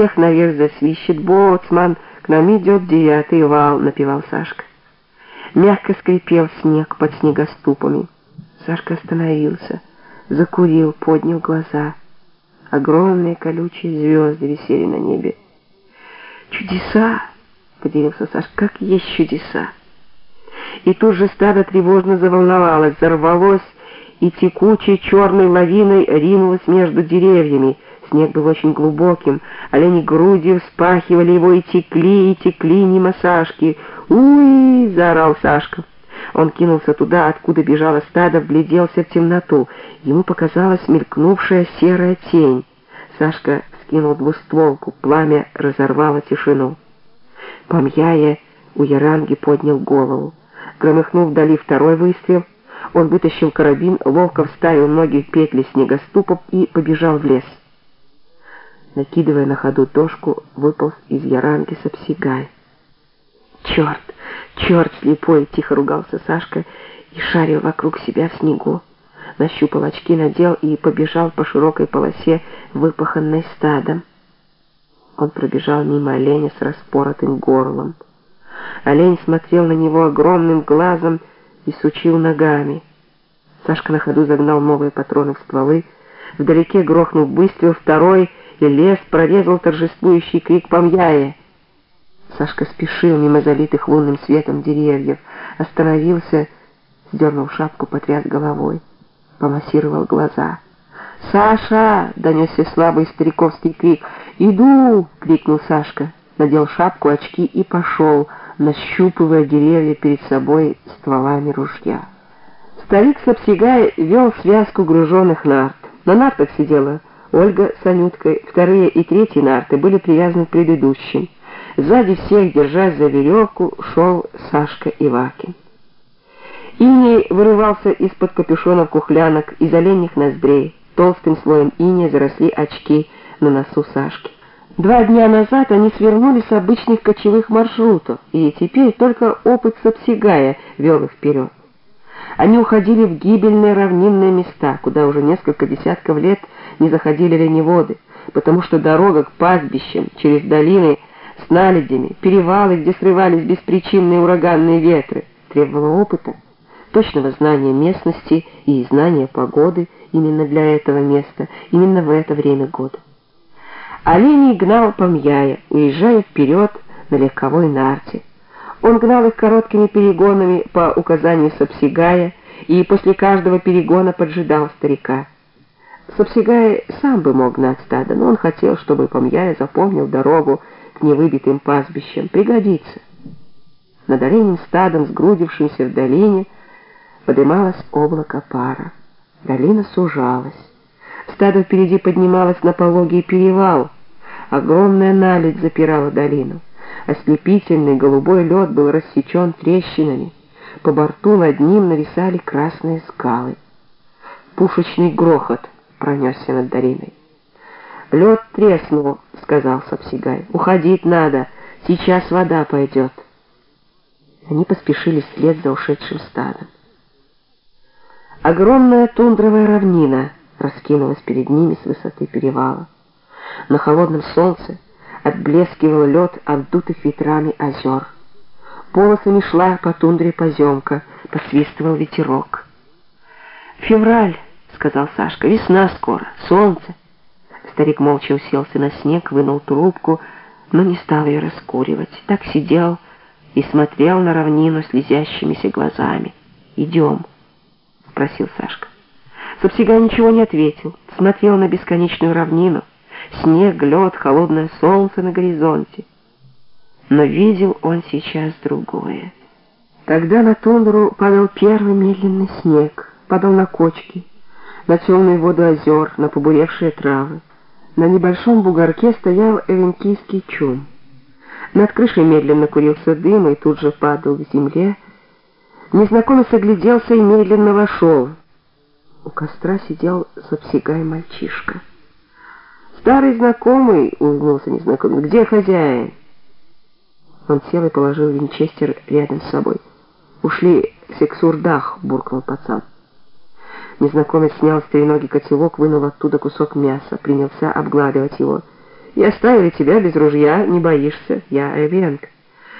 всех наверх засвищет. Боцман, к нам идет девятый вал, напевал Сашка. Мягко скрипел снег под снегоступами. Сашка остановился, закурил, поднял глаза. Огромные колючие звезды висели на небе. «Чудеса!» — поделился Сашка. «Как есть чудеса!» И тут же стадо тревожно заволновалось, взорвалось, и текучей черной лавиной ринулось между деревьями. Снег был очень глубоким, олени грудью вспахивали его и текли, и текли мимо Сашки. «Уй!» — заорал Сашка. Он кинулся туда, откуда бежало стадо, вгляделся в темноту. Ему показалась мелькнувшая серая тень. Сашка скинул двустволку, пламя разорвало тишину. Помьяя у Яранги поднял голову. Громыхнув вдали второй выстрел, он вытащил карабин, ловко вставил ноги в петли снегоступов и побежал в лес. Накидывая на ходу дошку, выполз из яранги Сапсигай. «Черт! Черт слепой!» — тихо ругался Сашка и шарил вокруг себя в снегу. Нащупал очки, надел и побежал по широкой полосе, выпаханной стадом. Он пробежал мимо оленя с распоротым горлом. Олень смотрел на него огромным глазом и сучил ногами. Сашка на ходу загнал новые патроны в стволы. Вдалеке грохнул выстрел, второй, лес прорезал торжествующий крик Помьяя. Сашка спешил мимо залитых лунным светом деревьев, остановился, сдернул шапку, потряс головой, помассировал глаза. «Саша!» — донесся слабый стариковский крик. «Иду!» — крикнул Сашка, надел шапку, очки и пошел, нащупывая деревья перед собой стволами ружья. Старик Сапсигай вел связку груженных нарт. На нартах сидела Ольга с Анюткой, вторые и третьи нарты были привязаны к предыдущим. Сзади всех, держась за веревку, шел Сашка Ивакин. Иней вырывался из-под капюшонов кухлянок, из оленьих ноздрей. Толстым слоем иния заросли очки на носу Сашки. Два дня назад они свернули с обычных кочевых маршрутов, и теперь только опыт Сапсигая вел их вперед. Они уходили в гибельные равнинные места, куда уже несколько десятков лет не заходили лениводы, потому что дорога к пастбищам через долины с наледями, перевалы, где срывались беспричинные ураганные ветры, требовала опыта, точного знания местности и знания погоды именно для этого места, именно в это время года. Оленей гнал Помьяя, уезжая вперед на легковой нарте. Он гнал их короткими перегонами по указанию Сапсигая и после каждого перегона поджидал старика. Сапсигай сам бы мог гнать стадо, но он хотел, чтобы Помьяя запомнил дорогу к невыбитым пастбищам. Пригодится. Над оленем стадом, сгрудившимся в долине, подымалось облако пара. Долина сужалась. Стадо впереди поднималось на пологий перевал. Огромная наледь запирала долину. Ослепительный голубой лед был рассечен трещинами. По борту над ним нависали красные скалы. Пушечный грохот пронесся над долиной. «Лед треснул», — сказал Сапсигай. «Уходить надо, сейчас вода пойдет». Они поспешили вслед за ушедшим стадом. Огромная тундровая равнина раскинулась перед ними с высоты перевала. На холодном солнце отблескивал лед обдутых ветрами озер. Полосами шла по тундре поземка, посвистывал ветерок. «Февраль», — сказал Сашка, — «весна скоро, солнце». Старик молча уселся на снег, вынул трубку, но не стал ее раскуривать. Так сидел и смотрел на равнину слезящимися глазами. «Идем», — спросил Сашка. Сапсига ничего не ответил, смотрел на бесконечную равнину, снег, лед, холодное солнце на горизонте. Но видел он сейчас другое. Тогда на тундру падал первый медленный снег, падал на кочки, на темную воду озер, на побуревшие травы. На небольшом бугорке стоял эвенкийский чум. Над крышей медленно курился дым и тут же падал к земле. Незнакомец огляделся и медленно вошел. У костра сидел запсягай мальчишка. «Старый знакомый», — улыбнулся незнакомый, — «где хозяин?» Он сел и положил винчестер рядом с собой. «Ушли в сексурдах», — буркнул пацан. Незнакомец снял с треногий котелок, вынул оттуда кусок мяса, принялся обгладывать его. И оставили тебя без ружья, не боишься. Я Эвенг.